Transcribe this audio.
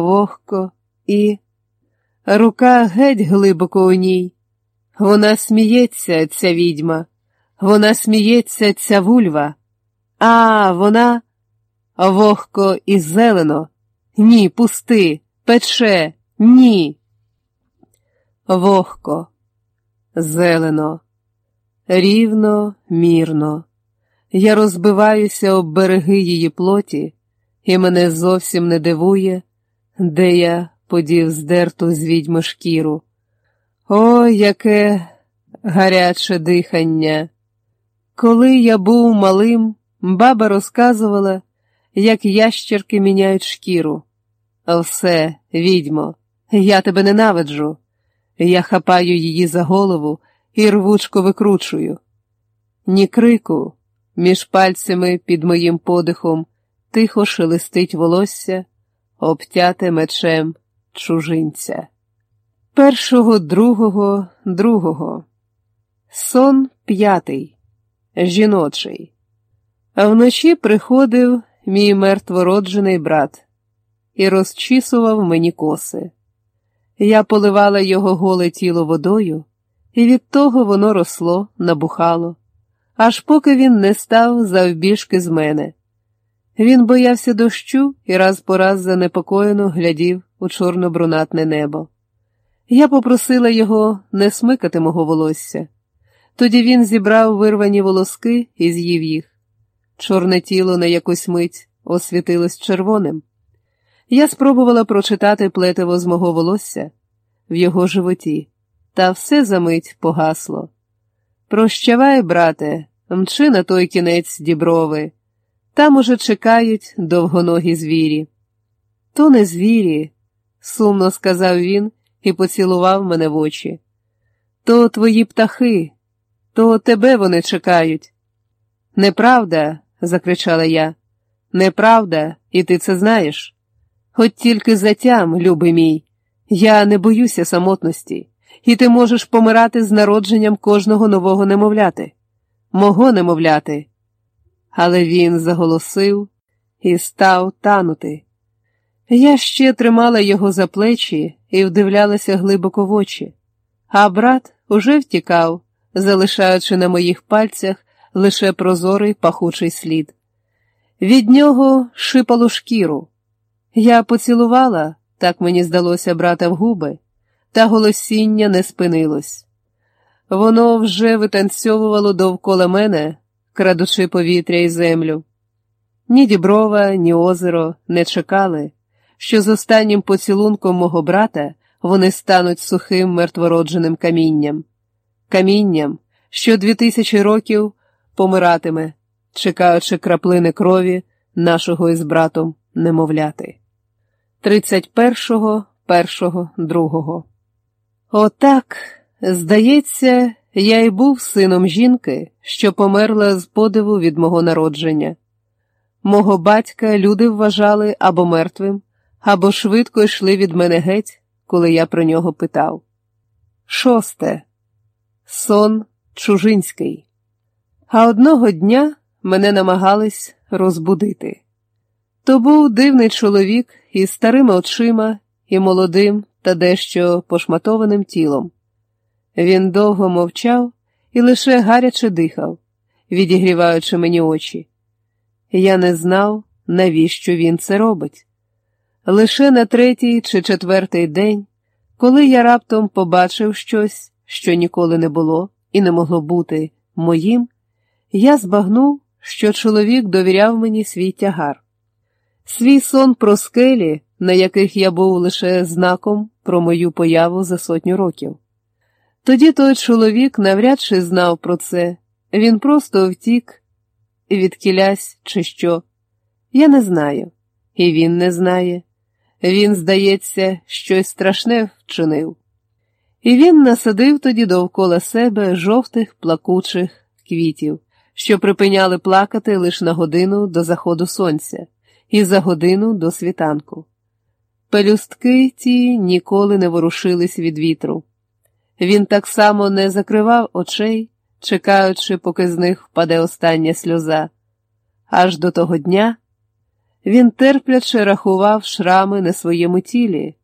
вогко і рука геть глибоко у ній. Вона сміється, ця відьма, вона сміється, ця вульва, а вона вогко і зелено. Ні, пусти, пече, ні. Вогко, зелено, рівно, мірно. Я розбиваюся об береги її плоті, і мене зовсім не дивує, де я подів здерту з відьми шкіру. О, яке гаряче дихання! Коли я був малим, баба розказувала, як ящерки міняють шкіру. Все, відьмо, я тебе ненавиджу. Я хапаю її за голову і рвучко викручую. Ні крику, між пальцями під моїм подихом тихо шелестить волосся, обтяте мечем чужинця. Першого, другого, другого. Сон п'ятий, жіночий. Вночі приходив мій мертвороджений брат і розчісував мені коси. Я поливала його голе тіло водою, і від того воно росло, набухало, аж поки він не став завбіжки з мене. Він боявся дощу і раз по раз занепокоєно глядів у чорно-брунатне небо. Я попросила його не смикати мого волосся. Тоді він зібрав вирвані волоски і з'їв їх. Чорне тіло на якусь мить освітилось червоним. Я спробувала прочитати плетиво з мого волосся в його животі, та все за мить погасло. Прощавай, брате, мчи на той кінець діброви. Там уже чекають довгоногі звірі. То не звірі, сумно сказав він і поцілував мене в очі. То твої птахи, то тебе вони чекають. Неправда, закричала я, неправда, і ти це знаєш. Хоч тільки затям, любий мій, я не боюся самотності, і ти можеш помирати з народженням кожного нового немовляти, мого немовляти. Але він заголосив і став танути. Я ще тримала його за плечі і вдивлялася глибоко в очі, а брат уже втікав, залишаючи на моїх пальцях лише прозорий пахучий слід. Від нього шипало шкіру. Я поцілувала, так мені здалося брата в губи, та голосіння не спинилось. Воно вже витанцьовувало довкола мене, крадучи повітря і землю. Ні діброва, ні озеро не чекали що з останнім поцілунком мого брата вони стануть сухим мертвородженим камінням, камінням, що дві тисячі років помиратиме, чекаючи краплини крові нашого із братом немовляти. 31-го, 1-го, 2-го. Отак, здається, я й був сином жінки, що померла з подиву від мого народження. Мого батька люди вважали або мертвим, або швидко йшли від мене геть, коли я про нього питав. Шосте сон чужинський. А одного дня мене намагались розбудити. То був дивний чоловік із старими очима і молодим та дещо пошматованим тілом. Він довго мовчав і лише гаряче дихав, відігріваючи мені очі. Я не знав, навіщо він це робить. Лише на третій чи четвертий день, коли я раптом побачив щось, що ніколи не було і не могло бути моїм, я збагнув, що чоловік довіряв мені свій тягар, свій сон про скелі, на яких я був лише знаком про мою появу за сотню років. Тоді той чоловік навряд чи знав про це, він просто втік від кілясь чи що. Я не знаю, і він не знає. Він, здається, щось страшне вчинив. І він насадив тоді довкола себе жовтих плакучих квітів, що припиняли плакати лише на годину до заходу сонця і за годину до світанку. Пелюстки ті ніколи не ворушились від вітру. Він так само не закривав очей, чекаючи, поки з них впаде остання сльоза, аж до того дня. Він терпляче рахував шрами на своєму тілі,